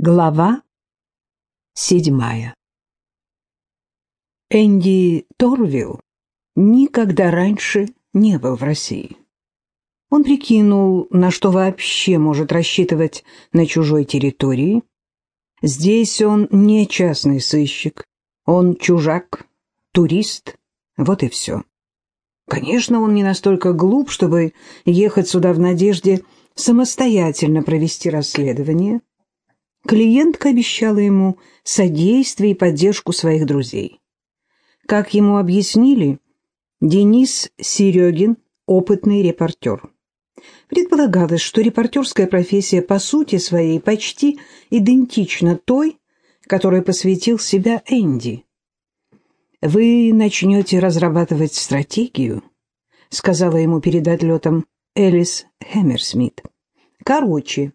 Глава седьмая Энди Торвилл никогда раньше не был в России. Он прикинул, на что вообще может рассчитывать на чужой территории. Здесь он не частный сыщик, он чужак, турист, вот и все. Конечно, он не настолько глуп, чтобы ехать сюда в надежде самостоятельно провести расследование, Клиентка обещала ему содействие и поддержку своих друзей. Как ему объяснили, Денис Серегин – опытный репортер. Предполагалось, что репортерская профессия по сути своей почти идентична той, которой посвятил себя Энди. «Вы начнете разрабатывать стратегию», — сказала ему перед отлетом Элис Хэмерсмит. «Короче,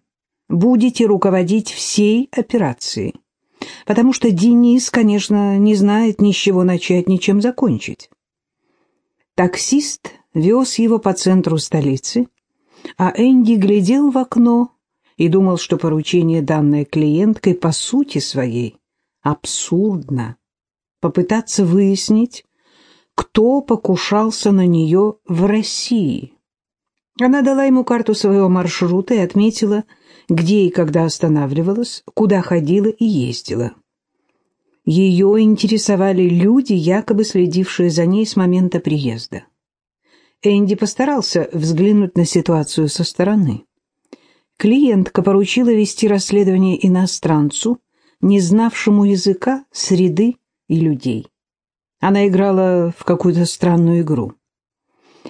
будете руководить всей операцией. Потому что Денис, конечно, не знает ни с чего начать, ни чем закончить. Таксист вез его по центру столицы, а Энди глядел в окно и думал, что поручение, данное клиенткой, по сути своей абсурдно. Попытаться выяснить, кто покушался на нее в России. Она дала ему карту своего маршрута и отметила, где и когда останавливалась, куда ходила и ездила. Ее интересовали люди, якобы следившие за ней с момента приезда. Энди постарался взглянуть на ситуацию со стороны. Клиентка поручила вести расследование иностранцу, не знавшему языка, среды и людей. Она играла в какую-то странную игру.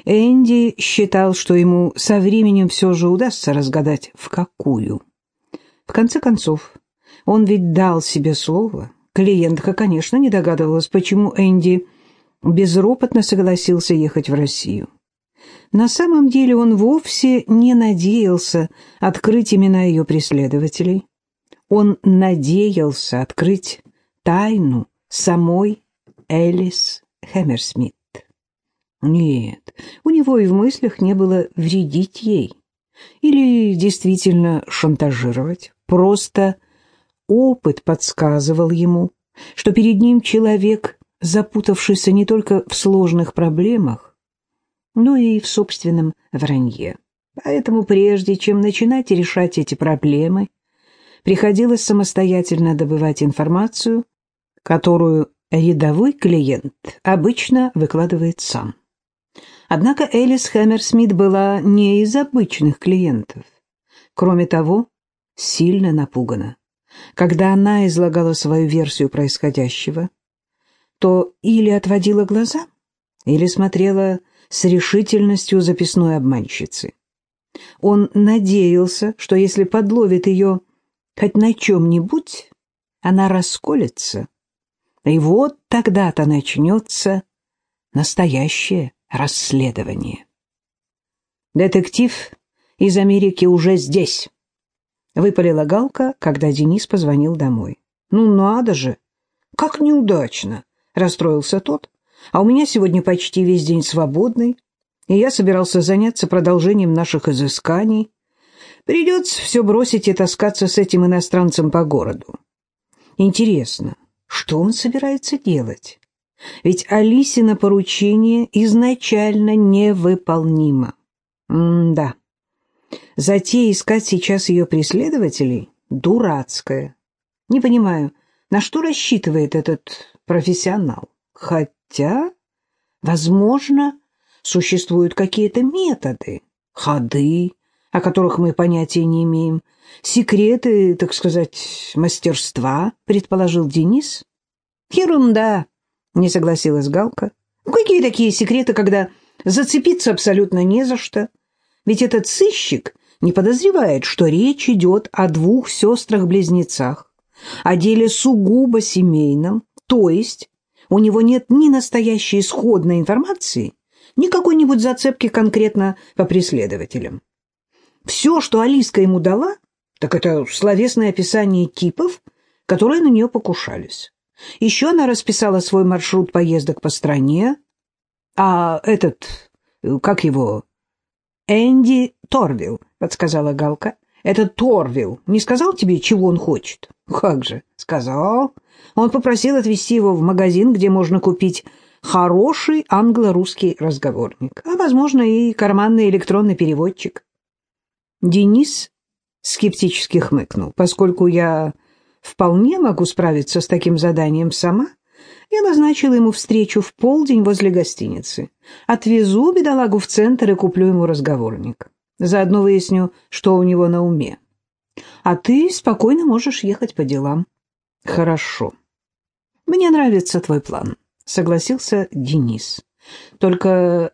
Энди считал, что ему со временем все же удастся разгадать, в какую. В конце концов, он ведь дал себе слово. Клиентка, конечно, не догадывалась, почему Энди безропотно согласился ехать в Россию. На самом деле он вовсе не надеялся открыть имена ее преследователей. Он надеялся открыть тайну самой Элис Хэмерсмит. Нет, у него и в мыслях не было вредить ей. Или действительно шантажировать. Просто опыт подсказывал ему, что перед ним человек, запутавшийся не только в сложных проблемах, но и в собственном вранье. Поэтому прежде чем начинать решать эти проблемы, приходилось самостоятельно добывать информацию, которую рядовой клиент обычно выкладывает сам. Однако Элис Хэмерсмит была не из обычных клиентов. Кроме того, сильно напугана. Когда она излагала свою версию происходящего, то или отводила глаза, или смотрела с решительностью записной обманщицы. Он надеялся, что если подловит ее хоть на чем-нибудь, она расколется, и вот тогда-то начнется настоящее расследование. «Детектив из Америки уже здесь», — выпалила Галка, когда Денис позвонил домой. «Ну надо же! Как неудачно!» — расстроился тот. «А у меня сегодня почти весь день свободный, и я собирался заняться продолжением наших изысканий. Придется все бросить и таскаться с этим иностранцем по городу. Интересно, что он собирается делать?» Ведь Алисина поручение изначально невыполнимо. М-да. Затея искать сейчас ее преследователей дурацкая. Не понимаю, на что рассчитывает этот профессионал. Хотя, возможно, существуют какие-то методы, ходы, о которых мы понятия не имеем, секреты, так сказать, мастерства, предположил Денис. Ерунда, не согласилась Галка. Какие такие секреты, когда зацепиться абсолютно не за что? Ведь этот сыщик не подозревает, что речь идет о двух сестрах-близнецах, о деле сугубо семейном, то есть у него нет ни настоящей исходной информации, ни какой-нибудь зацепки конкретно по преследователям. Все, что Алиска ему дала, так это словесное описание типов, которые на нее покушались. Еще она расписала свой маршрут поездок по стране. А этот, как его, Энди Торвилл, подсказала Галка, Этот Торвилл не сказал тебе, чего он хочет? Как же, сказал. Он попросил отвезти его в магазин, где можно купить хороший англо-русский разговорник, а, возможно, и карманный электронный переводчик. Денис скептически хмыкнул. Поскольку я вполне могу справиться с таким заданием сама, я назначила ему встречу в полдень возле гостиницы. Отвезу бедолагу в центр и куплю ему разговорник. Заодно выясню, что у него на уме. А ты спокойно можешь ехать по делам. Хорошо. Мне нравится твой план, согласился Денис. Только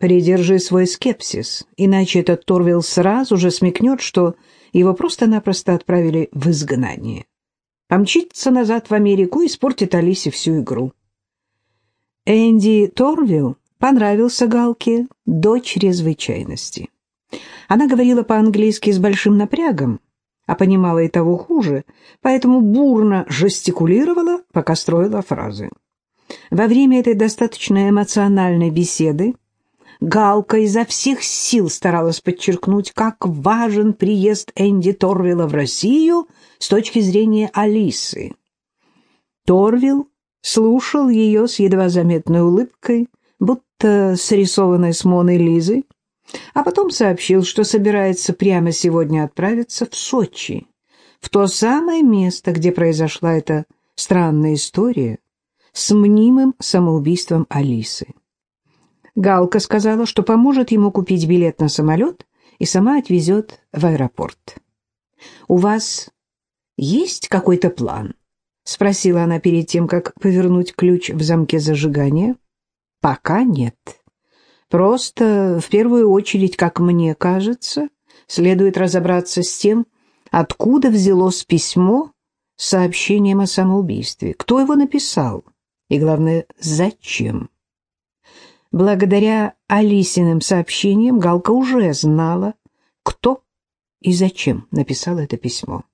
придержи свой скепсис, иначе этот Торвилл сразу же смекнет, что его просто-напросто отправили в изгнание. Помчится назад в Америку и испортит Алисе всю игру. Энди Торвилл понравился Галке до чрезвычайности. Она говорила по-английски с большим напрягом, а понимала и того хуже, поэтому бурно жестикулировала, пока строила фразы. Во время этой достаточно эмоциональной беседы Галка изо всех сил старалась подчеркнуть, как важен приезд Энди Торвилла в Россию с точки зрения Алисы. Торвилл слушал ее с едва заметной улыбкой, будто срисованной с Моной Лизой, а потом сообщил, что собирается прямо сегодня отправиться в Сочи, в то самое место, где произошла эта странная история с мнимым самоубийством Алисы. Галка сказала, что поможет ему купить билет на самолет и сама отвезет в аэропорт. «У вас есть какой-то план?» — спросила она перед тем, как повернуть ключ в замке зажигания. «Пока нет. Просто, в первую очередь, как мне кажется, следует разобраться с тем, откуда взялось письмо с сообщением о самоубийстве, кто его написал и, главное, зачем». Благодаря Алисиным сообщениям Галка уже знала, кто и зачем написал это письмо.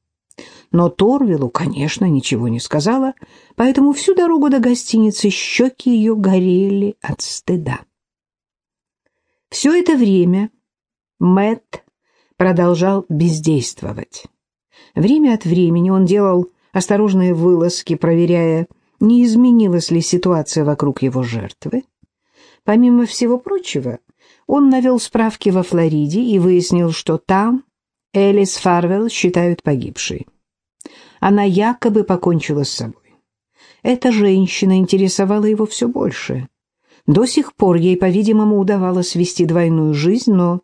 Но Торвилу, конечно, ничего не сказала, поэтому всю дорогу до гостиницы щеки ее горели от стыда. Все это время Мэтт продолжал бездействовать. Время от времени он делал осторожные вылазки, проверяя, не изменилась ли ситуация вокруг его жертвы. Помимо всего прочего, он навел справки во Флориде и выяснил, что там Элис Фарвелл считают погибшей. Она якобы покончила с собой. Эта женщина интересовала его все больше. До сих пор ей, по-видимому, удавалось вести двойную жизнь, но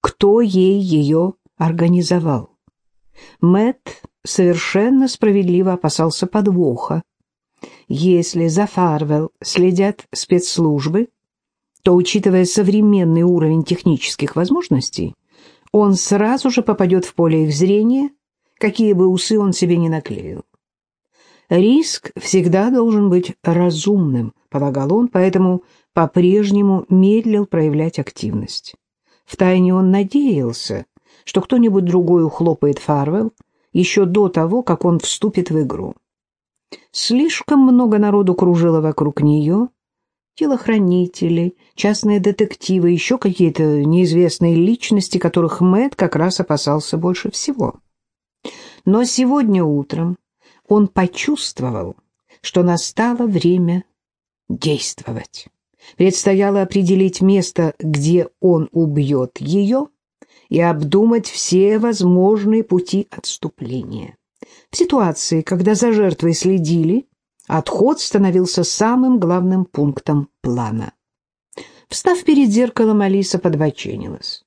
кто ей ее организовал? Мэт совершенно справедливо опасался подвоха. Если за Фарвелл следят спецслужбы, то, учитывая современный уровень технических возможностей, он сразу же попадет в поле их зрения, какие бы усы он себе не наклеил. Риск всегда должен быть разумным, полагал он, поэтому по-прежнему медлил проявлять активность. Втайне он надеялся, что кто-нибудь другой ухлопает Фарвелл еще до того, как он вступит в игру. Слишком много народу кружило вокруг нее, телохранители, частные детективы, еще какие-то неизвестные личности, которых Мэтт как раз опасался больше всего. Но сегодня утром он почувствовал, что настало время действовать. Предстояло определить место, где он убьет ее, и обдумать все возможные пути отступления. В ситуации, когда за жертвой следили, отход становился самым главным пунктом плана. Встав перед зеркалом, Алиса подбоченилась.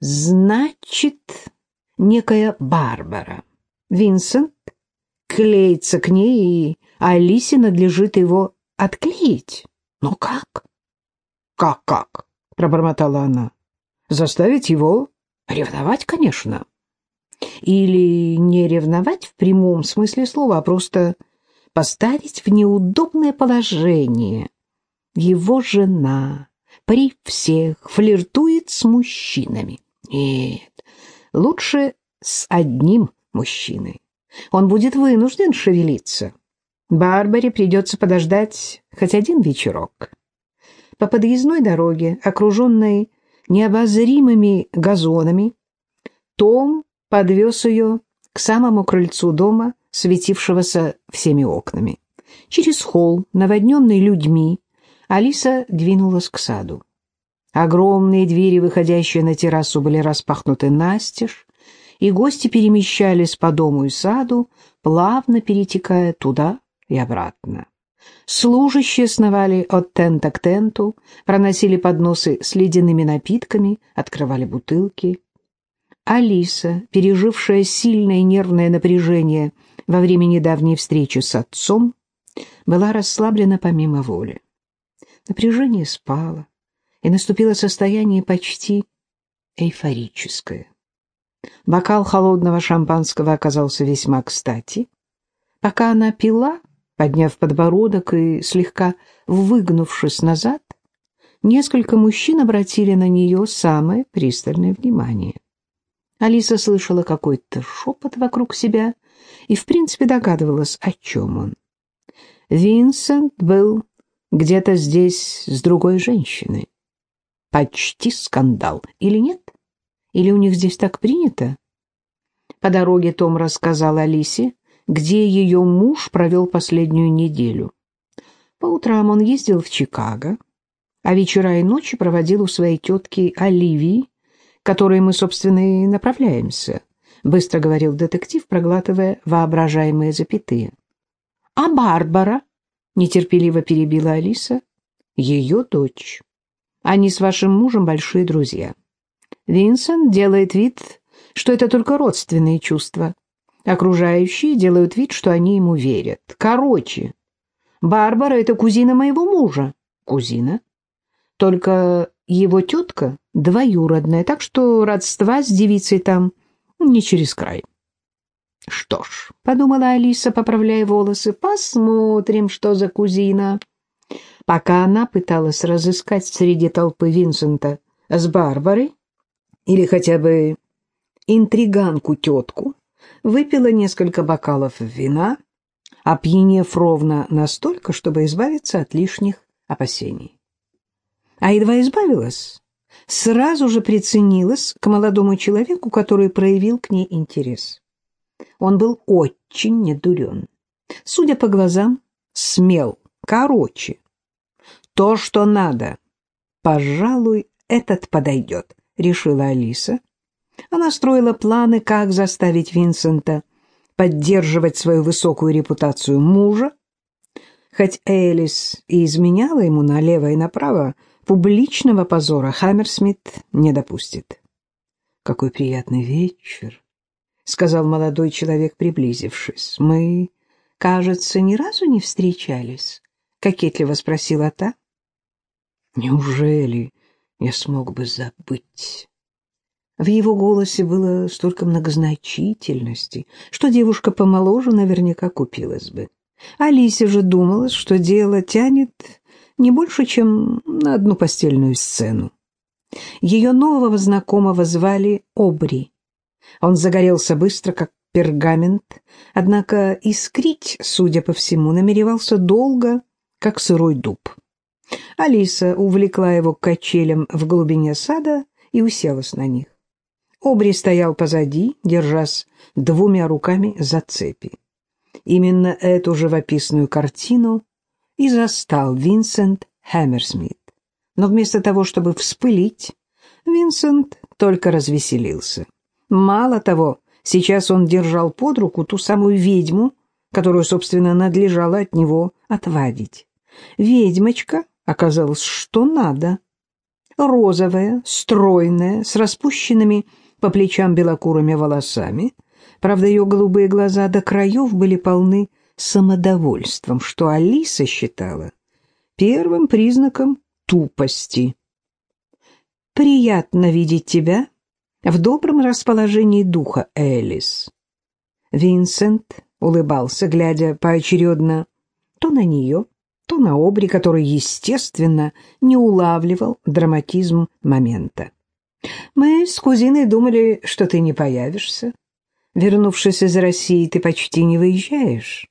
«Значит, некая Барбара. Винсент клеится к ней, и Алисе надлежит его отклеить. Но как?» «Как-как?» — пробормотала она. «Заставить его ревновать, конечно». Или не ревновать в прямом смысле слова, а просто поставить в неудобное положение. Его жена при всех флиртует с мужчинами. Нет, лучше с одним мужчиной. Он будет вынужден шевелиться. Барбаре придется подождать хоть один вечерок. По подъездной дороге, окруженной необозримыми газонами, Том подвез ее к самому крыльцу дома, светившегося всеми окнами. Через холл, наводненный людьми, Алиса двинулась к саду. Огромные двери, выходящие на террасу, были распахнуты настежь, и гости перемещались по дому и саду, плавно перетекая туда и обратно. Служащие сновали от тента к тенту, проносили подносы с ледяными напитками, открывали бутылки. Алиса, пережившая сильное нервное напряжение во время недавней встречи с отцом, была расслаблена помимо воли. Напряжение спало, и наступило состояние почти эйфорическое. Бокал холодного шампанского оказался весьма кстати. Пока она пила, подняв подбородок и слегка выгнувшись назад, несколько мужчин обратили на нее самое пристальное внимание. Алиса слышала какой-то шепот вокруг себя и, в принципе, догадывалась, о чем он. Винсент был где-то здесь с другой женщиной. Почти скандал. Или нет? Или у них здесь так принято? По дороге Том рассказал Алисе, где ее муж провел последнюю неделю. По утрам он ездил в Чикаго, а вечера и ночи проводил у своей тетки Оливии, которой мы, собственно, и направляемся, — быстро говорил детектив, проглатывая воображаемые запятые. — А Барбара? — нетерпеливо перебила Алиса. — Ее дочь. Они с вашим мужем большие друзья. Винсент делает вид, что это только родственные чувства. Окружающие делают вид, что они ему верят. Короче, Барбара — это кузина моего мужа. Кузина? Только его тетка двоюродная, так что родства с девицей там не через край. Что ж, — подумала Алиса, поправляя волосы, — посмотрим, что за кузина. Пока она пыталась разыскать среди толпы Винсента с Барбарой или хотя бы интриганку-тетку, выпила несколько бокалов вина, опьянев ровно настолько, чтобы избавиться от лишних опасений а едва избавилась, сразу же приценилась к молодому человеку, который проявил к ней интерес. Он был очень недурен. Судя по глазам, смел, короче. То, что надо. Пожалуй, этот подойдет, решила Алиса. Она строила планы, как заставить Винсента поддерживать свою высокую репутацию мужа. Хоть Элис и изменяла ему налево и направо, Публичного позора Хаммерсмит не допустит. «Какой приятный вечер», — сказал молодой человек, приблизившись. «Мы, кажется, ни разу не встречались», — кокетливо спросила та. «Неужели я смог бы забыть?» В его голосе было столько многозначительности, что девушка помоложе наверняка купилась бы. Алисе же думалось, что дело тянет не больше, чем на одну постельную сцену. Ее нового знакомого звали Обри. Он загорелся быстро, как пергамент, однако искрить, судя по всему, намеревался долго, как сырой дуб. Алиса увлекла его к качелям в глубине сада и уселась на них. Обри стоял позади, держась двумя руками за цепи. Именно эту живописную картину и застал Винсент Хэмерсмит. Но вместо того, чтобы вспылить, Винсент только развеселился. Мало того, сейчас он держал под руку ту самую ведьму, которую, собственно, надлежало от него отвадить. Ведьмочка оказалась что надо. Розовая, стройная, с распущенными по плечам белокурыми волосами. Правда, ее голубые глаза до краев были полны самодовольством, что Алиса считала первым признаком тупости. «Приятно видеть тебя в добром расположении духа, Элис». Винсент улыбался, глядя поочередно то на нее, то на Обри, который, естественно, не улавливал драматизм момента. «Мы с кузиной думали, что ты не появишься. Вернувшись из России, ты почти не выезжаешь.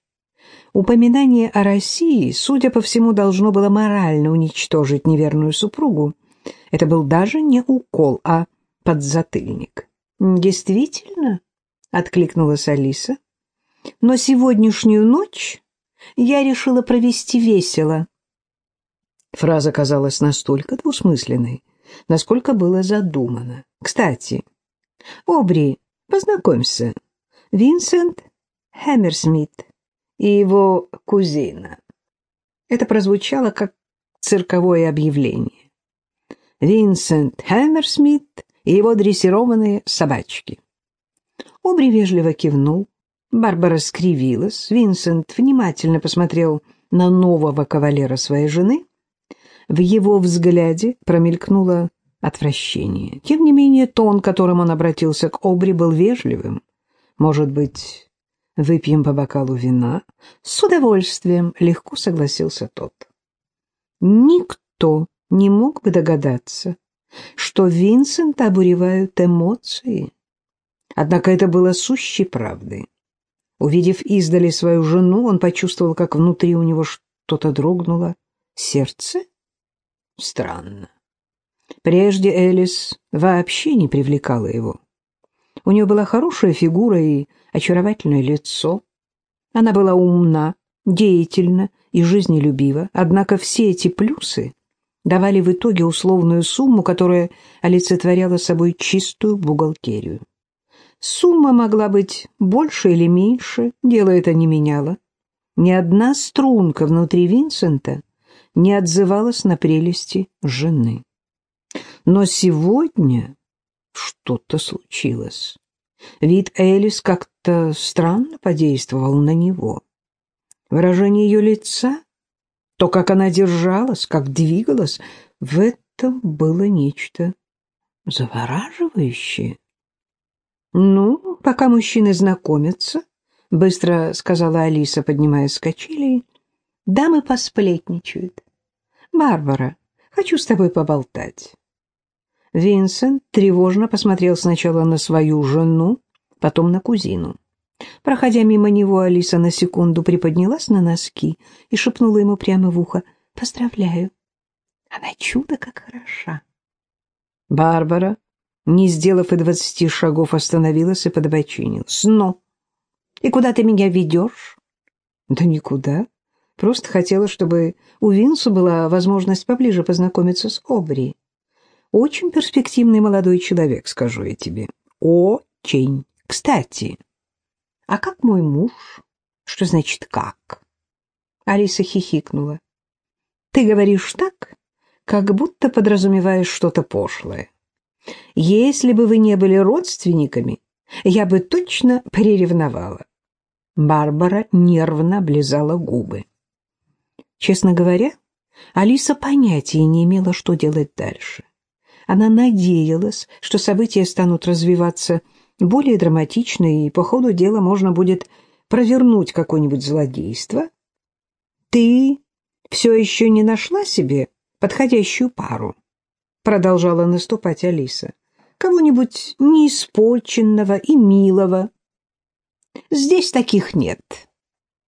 Упоминание о России, судя по всему, должно было морально уничтожить неверную супругу. Это был даже не укол, а подзатыльник. Действительно, откликнулась Алиса. Но сегодняшнюю ночь я решила провести весело. Фраза казалась настолько двусмысленной, насколько было задумано. Кстати, Обри, познакомься, Винсент Хэмерсмит и его кузина. Это прозвучало как цирковое объявление. Винсент Хэмерсмит и его дрессированные собачки. Обри вежливо кивнул. Барбара скривилась. Винсент внимательно посмотрел на нового кавалера своей жены. В его взгляде промелькнуло отвращение. Тем не менее, тон, которым он обратился к Обри, был вежливым. Может быть, выпьем по бокалу вина? С удовольствием легко согласился тот. Никто не мог бы догадаться, что Винсента обуревают эмоции. Однако это было сущей правдой. Увидев издали свою жену, он почувствовал, как внутри у него что-то дрогнуло. Сердце? Странно. Прежде Элис вообще не привлекала его. У нее была хорошая фигура и очаровательное лицо. Она была умна, деятельна и жизнелюбива, однако все эти плюсы давали в итоге условную сумму, которая олицетворяла собой чистую бухгалтерию. Сумма могла быть больше или меньше, дело это не меняло. Ни одна струнка внутри Винсента не отзывалась на прелести жены. Но сегодня что-то случилось. Вид Элис как-то странно подействовал на него. Выражение ее лица, то, как она держалась, как двигалась, в этом было нечто завораживающее. «Ну, пока мужчины знакомятся», — быстро сказала Алиса, поднимаясь с качелей, — «дамы посплетничают. Барбара, хочу с тобой поболтать». Винсент тревожно посмотрел сначала на свою жену, потом на кузину. Проходя мимо него, Алиса на секунду приподнялась на носки и шепнула ему прямо в ухо «Поздравляю, она чудо как хороша». Барбара не сделав и двадцати шагов, остановилась и подбочинилась. «Ну, и куда ты меня ведешь?» «Да никуда. Просто хотела, чтобы у Винсу была возможность поближе познакомиться с Обри. Очень перспективный молодой человек, скажу я тебе. Очень. Кстати, а как мой муж? Что значит «как»?» Алиса хихикнула. «Ты говоришь так, как будто подразумеваешь что-то пошлое. Если бы вы не были родственниками, я бы точно приревновала. Барбара нервно облизала губы. Честно говоря, Алиса понятия не имела, что делать дальше. Она надеялась, что события станут развиваться более драматично, и по ходу дела можно будет провернуть какое-нибудь злодейство. «Ты все еще не нашла себе подходящую пару?» продолжала наступать Алиса. Кого-нибудь неиспорченного и милого. Здесь таких нет,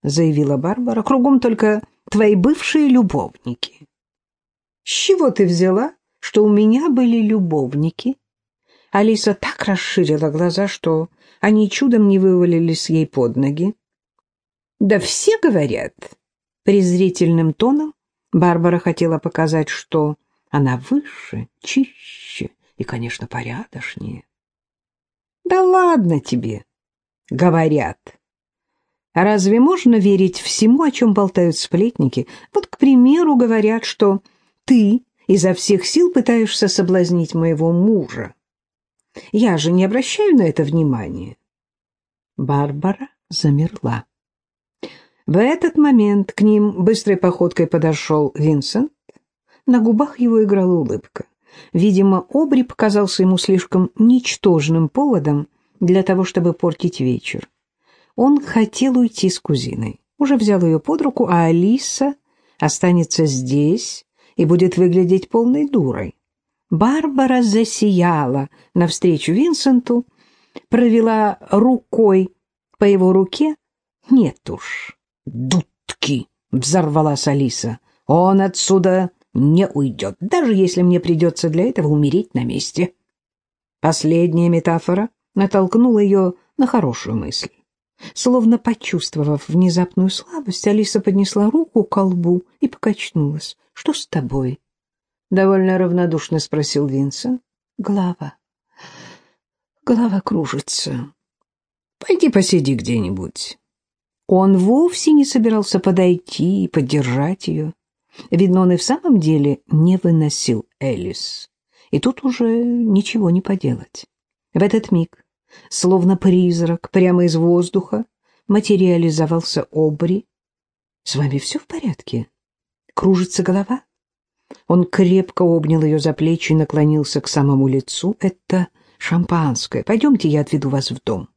заявила Барбара. Кругом только твои бывшие любовники. С чего ты взяла, что у меня были любовники? Алиса так расширила глаза, что они чудом не вывалились ей под ноги. Да все говорят, презрительным тоном Барбара хотела показать, что она выше, чище и, конечно, порядочнее. Да ладно тебе, говорят. Разве можно верить всему, о чем болтают сплетники? Вот, к примеру, говорят, что ты изо всех сил пытаешься соблазнить моего мужа. Я же не обращаю на это внимания. Барбара замерла. В этот момент к ним быстрой походкой подошел Винсент на губах его играла улыбка. Видимо, Обри показался ему слишком ничтожным поводом для того, чтобы портить вечер. Он хотел уйти с кузиной. Уже взял ее под руку, а Алиса останется здесь и будет выглядеть полной дурой. Барбара засияла навстречу Винсенту, провела рукой по его руке. «Нет уж, дудки!» — взорвалась Алиса. «Он отсюда не уйдет, даже если мне придется для этого умереть на месте. Последняя метафора натолкнул ее на хорошую мысль. Словно почувствовав внезапную слабость, Алиса поднесла руку к колбу и покачнулась. — Что с тобой? — довольно равнодушно спросил Винсент. — Голова. Голова кружится. Пойди посиди где-нибудь. Он вовсе не собирался подойти и поддержать ее. Видно, он и в самом деле не выносил Элис. И тут уже ничего не поделать. В этот миг Словно призрак, прямо из воздуха, материализовался Обри. «С вами все в порядке? Кружится голова?» Он крепко обнял ее за плечи и наклонился к самому лицу. «Это шампанское. Пойдемте, я отведу вас в дом».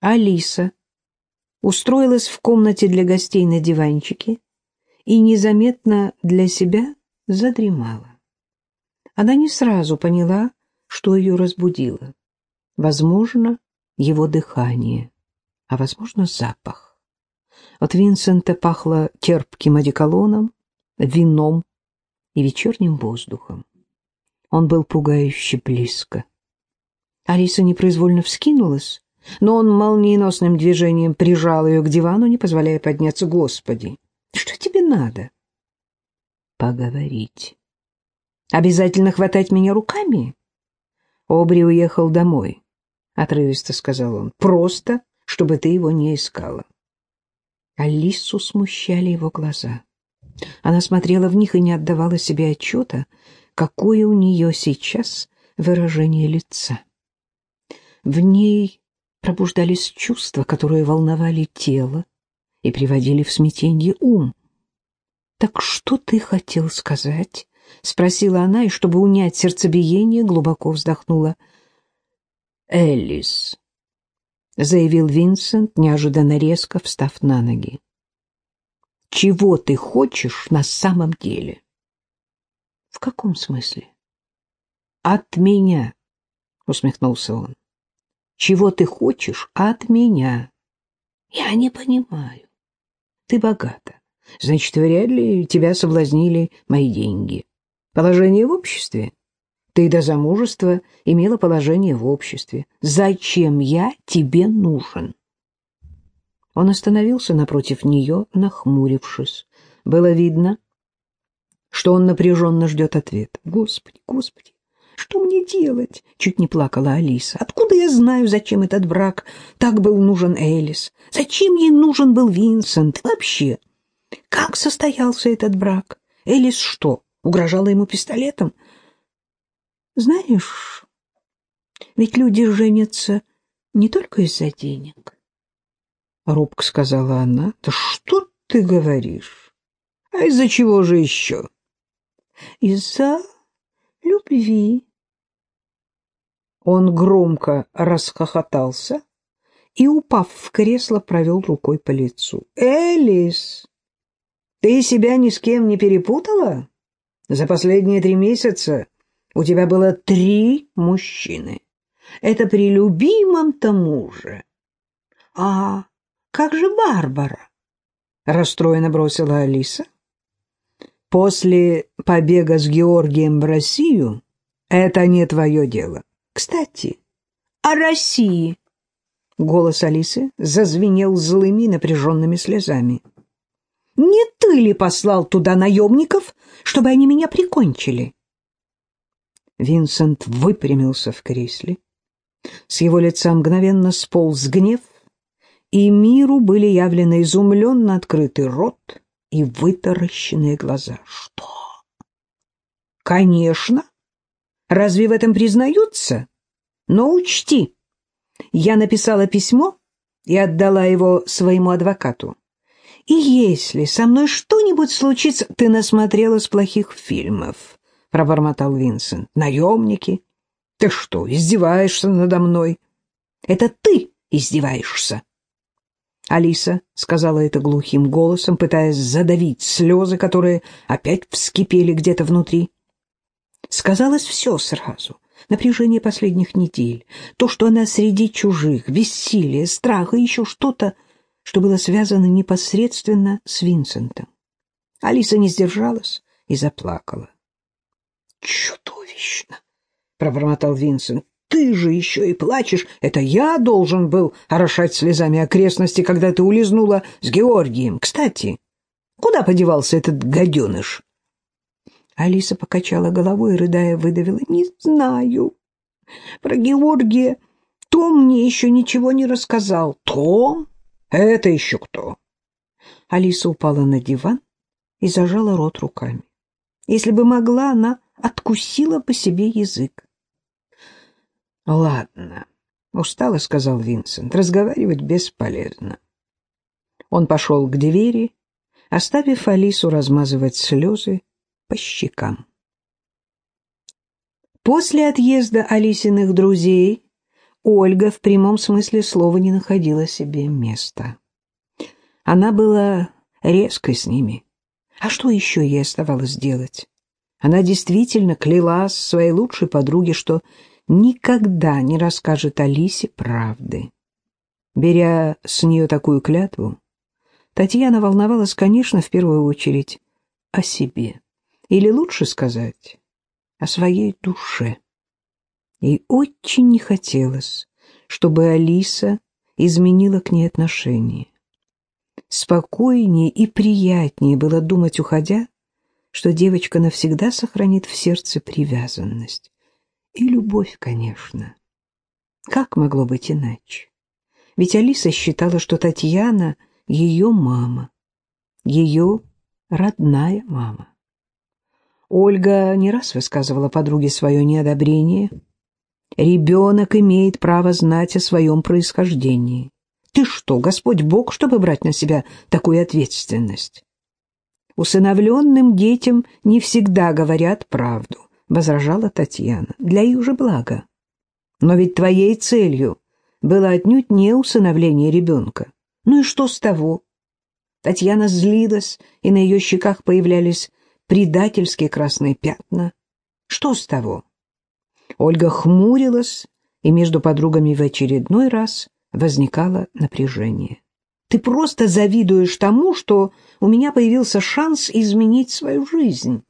Алиса устроилась в комнате для гостей на диванчике и незаметно для себя задремала. Она не сразу поняла, что ее разбудило. Возможно, его дыхание, а, возможно, запах. От Винсента пахло терпким одеколоном, вином и вечерним воздухом. Он был пугающе близко. Алиса непроизвольно вскинулась, но он молниеносным движением прижал ее к дивану, не позволяя подняться. «Господи, что тебе надо?» «Поговорить. Обязательно хватать меня руками?» Обри уехал домой. — отрывисто сказал он. — Просто, чтобы ты его не искала. Алису смущали его глаза. Она смотрела в них и не отдавала себе отчета, какое у нее сейчас выражение лица. В ней пробуждались чувства, которые волновали тело и приводили в смятение ум. «Так что ты хотел сказать?» — спросила она, и, чтобы унять сердцебиение, глубоко вздохнула — Эллис, — заявил Винсент, неожиданно резко встав на ноги. — Чего ты хочешь на самом деле? — В каком смысле? — От меня, — усмехнулся он. — Чего ты хочешь от меня? — Я не понимаю. Ты богата. Значит, вряд ли тебя соблазнили мои деньги. Положение в обществе — ты до замужества имела положение в обществе. Зачем я тебе нужен?» Он остановился напротив нее, нахмурившись. Было видно, что он напряженно ждет ответа. «Господи, господи, что мне делать?» — чуть не плакала Алиса. «Откуда я знаю, зачем этот брак так был нужен Элис? Зачем ей нужен был Винсент? Вообще, как состоялся этот брак? Элис что, угрожала ему пистолетом? Знаешь, ведь люди женятся не только из-за денег. Робко сказала она. Да что ты говоришь? А из-за чего же еще? Из-за любви. Он громко расхохотался и, упав в кресло, провел рукой по лицу. «Элис, ты себя ни с кем не перепутала? За последние три месяца у тебя было три мужчины. Это при любимом-то муже. А как же Барбара? Расстроенно бросила Алиса. После побега с Георгием в Россию это не твое дело. Кстати, о России. Голос Алисы зазвенел злыми напряженными слезами. «Не ты ли послал туда наемников, чтобы они меня прикончили?» Винсент выпрямился в кресле. С его лица мгновенно сполз гнев, и миру были явлены изумленно открытый рот и вытаращенные глаза. «Что?» «Конечно! Разве в этом признаются? Но учти, я написала письмо и отдала его своему адвокату. И если со мной что-нибудь случится, ты насмотрелась плохих фильмов» пробормотал Винсент. «Наемники? Ты что, издеваешься надо мной?» «Это ты издеваешься!» Алиса сказала это глухим голосом, пытаясь задавить слезы, которые опять вскипели где-то внутри. Сказалось все сразу. Напряжение последних недель, то, что она среди чужих, бессилие, страх и еще что-то, что было связано непосредственно с Винсентом. Алиса не сдержалась и заплакала. «Чудовищно!» — пробормотал Винсент. ты же еще и плачешь. Это я должен был орошать слезами окрестности, когда ты улизнула с Георгием. Кстати, куда подевался этот гаденыш?» Алиса покачала головой и, рыдая, выдавила. «Не знаю. Про Георгия Том мне еще ничего не рассказал». «Том? Это еще кто?» Алиса упала на диван и зажала рот руками. Если бы могла, она откусила по себе язык. «Ладно», — устало сказал Винсент, — «разговаривать бесполезно». Он пошел к двери, оставив Алису размазывать слезы по щекам. После отъезда Алисиных друзей Ольга в прямом смысле слова не находила себе места. Она была резкой с ними. А что еще ей оставалось делать? Она действительно клялась своей лучшей подруге, что никогда не расскажет Алисе правды. Беря с нее такую клятву, Татьяна волновалась, конечно, в первую очередь о себе. Или лучше сказать, о своей душе. И очень не хотелось, чтобы Алиса изменила к ней отношение. Спокойнее и приятнее было думать, уходя, что девочка навсегда сохранит в сердце привязанность. И любовь, конечно. Как могло быть иначе? Ведь Алиса считала, что Татьяна — ее мама, ее родная мама. Ольга не раз высказывала подруге свое неодобрение. Ребенок имеет право знать о своем происхождении. Ты что, Господь Бог, чтобы брать на себя такую ответственность? Усыновленным детям не всегда говорят правду, возражала Татьяна, для их же блага. Но ведь твоей целью было отнюдь не усыновление ребенка. Ну и что с того? Татьяна злилась, и на ее щеках появлялись предательские красные пятна. Что с того? Ольга хмурилась, и между подругами в очередной раз возникало напряжение. Ты просто завидуешь тому, что у меня появился шанс изменить свою жизнь.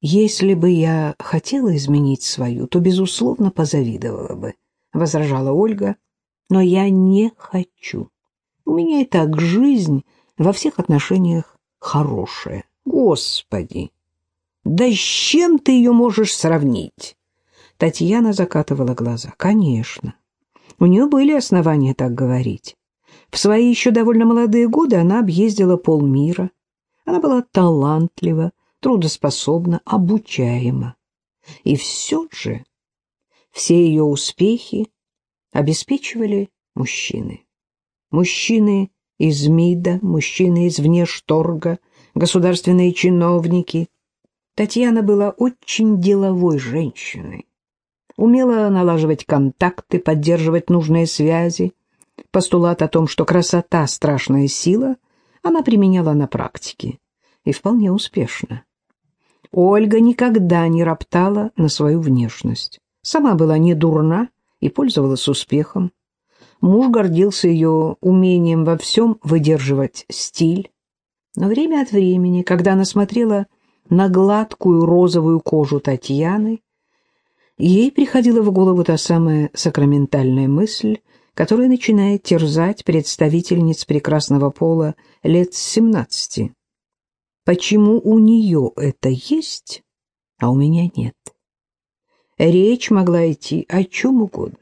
Если бы я хотела изменить свою, то, безусловно, позавидовала бы, — возражала Ольга. Но я не хочу. У меня и так жизнь во всех отношениях хорошая. Господи! Да с чем ты ее можешь сравнить? Татьяна закатывала глаза. Конечно. У нее были основания так говорить. В свои еще довольно молодые годы она объездила полмира. Она была талантлива, трудоспособна, обучаема. И все же все ее успехи обеспечивали мужчины. Мужчины из МИДа, мужчины из внешторга, государственные чиновники. Татьяна была очень деловой женщиной умела налаживать контакты, поддерживать нужные связи. Постулат о том, что красота — страшная сила, она применяла на практике. И вполне успешно. Ольга никогда не роптала на свою внешность. Сама была не дурна и пользовалась успехом. Муж гордился ее умением во всем выдерживать стиль. Но время от времени, когда она смотрела на гладкую розовую кожу Татьяны, ей приходила в голову та самая сакраментальная мысль, которая начинает терзать представительниц прекрасного пола лет с семнадцати. Почему у нее это есть, а у меня нет? Речь могла идти о чем угодно.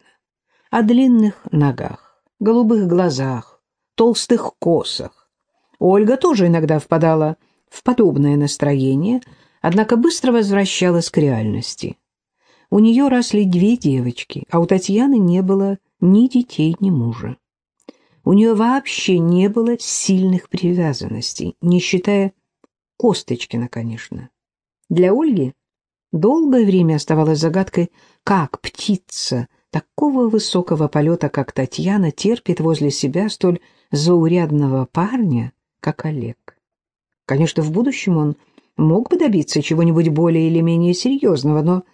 О длинных ногах, голубых глазах, толстых косах. Ольга тоже иногда впадала в подобное настроение, однако быстро возвращалась к реальности. У нее росли две девочки, а у Татьяны не было ни детей, ни мужа. У нее вообще не было сильных привязанностей, не считая Косточкина, конечно. Для Ольги долгое время оставалось загадкой, как птица такого высокого полета, как Татьяна, терпит возле себя столь заурядного парня, как Олег. Конечно, в будущем он мог бы добиться чего-нибудь более или менее серьезного, но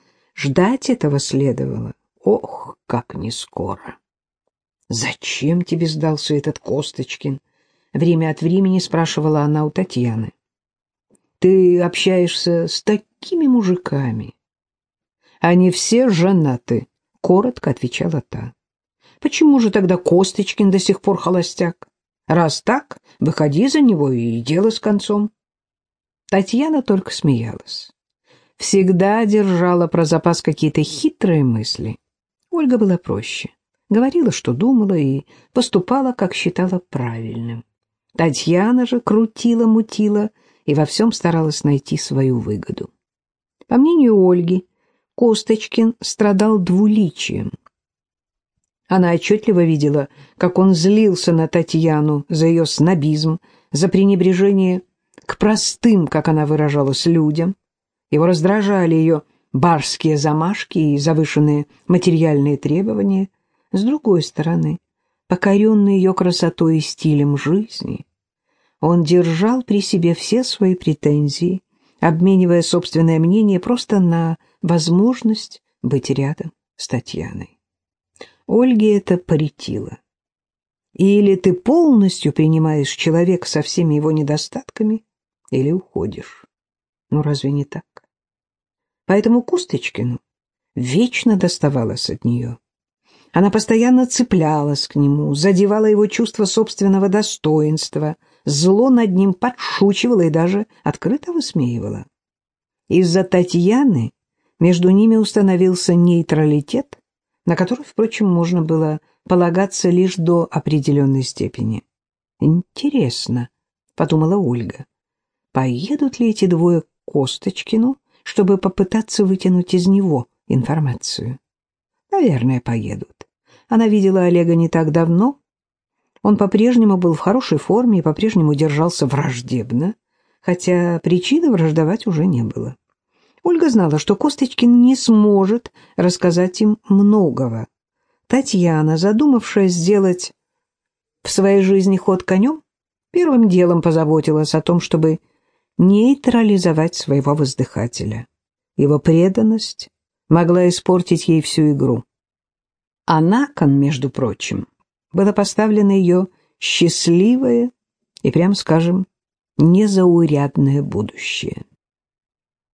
Ждать этого следовало. Ох, как не скоро. «Зачем тебе сдался этот Косточкин?» Время от времени спрашивала она у Татьяны. «Ты общаешься с такими мужиками. Они все женаты. коротко отвечала та. Почему же тогда Косточкин до сих пор холостяк? Раз так, выходи за него и дело с концом. Татьяна только смеялась. Всегда держала про запас какие-то хитрые мысли. Ольга была проще. Говорила, что думала, и поступала, как считала правильным. Татьяна же крутила-мутила и во всем старалась найти свою выгоду. По мнению Ольги, Косточкин страдал двуличием. Она отчетливо видела, как он злился на Татьяну за ее снобизм, за пренебрежение к простым, как она выражалась, людям. Его раздражали ее барские замашки и завышенные материальные требования. С другой стороны, покоренный ее красотой и стилем жизни, он держал при себе все свои претензии, обменивая собственное мнение просто на возможность быть рядом с Татьяной. Ольге это претило. Или ты полностью принимаешь человека со всеми его недостатками, или уходишь. Ну, разве не так? Поэтому Кусточкину вечно доставалось от нее. Она постоянно цеплялась к нему, задевала его чувство собственного достоинства, зло над ним подшучивала и даже открыто высмеивала. Из-за Татьяны между ними установился нейтралитет, на который, впрочем, можно было полагаться лишь до определенной степени. «Интересно», — подумала Ольга, — «поедут ли эти двое к Косточкину, чтобы попытаться вытянуть из него информацию?» «Наверное, поедут. Она видела Олега не так давно. Он по-прежнему был в хорошей форме и по-прежнему держался враждебно, хотя причины враждовать уже не было. Ольга знала, что Косточкин не сможет рассказать им многого. Татьяна, задумавшая сделать в своей жизни ход конем, первым делом позаботилась о том, чтобы нейтрализовать своего воздыхателя. Его преданность могла испортить ей всю игру. А на кон, между прочим, было поставлено ее счастливое и, прям скажем, незаурядное будущее.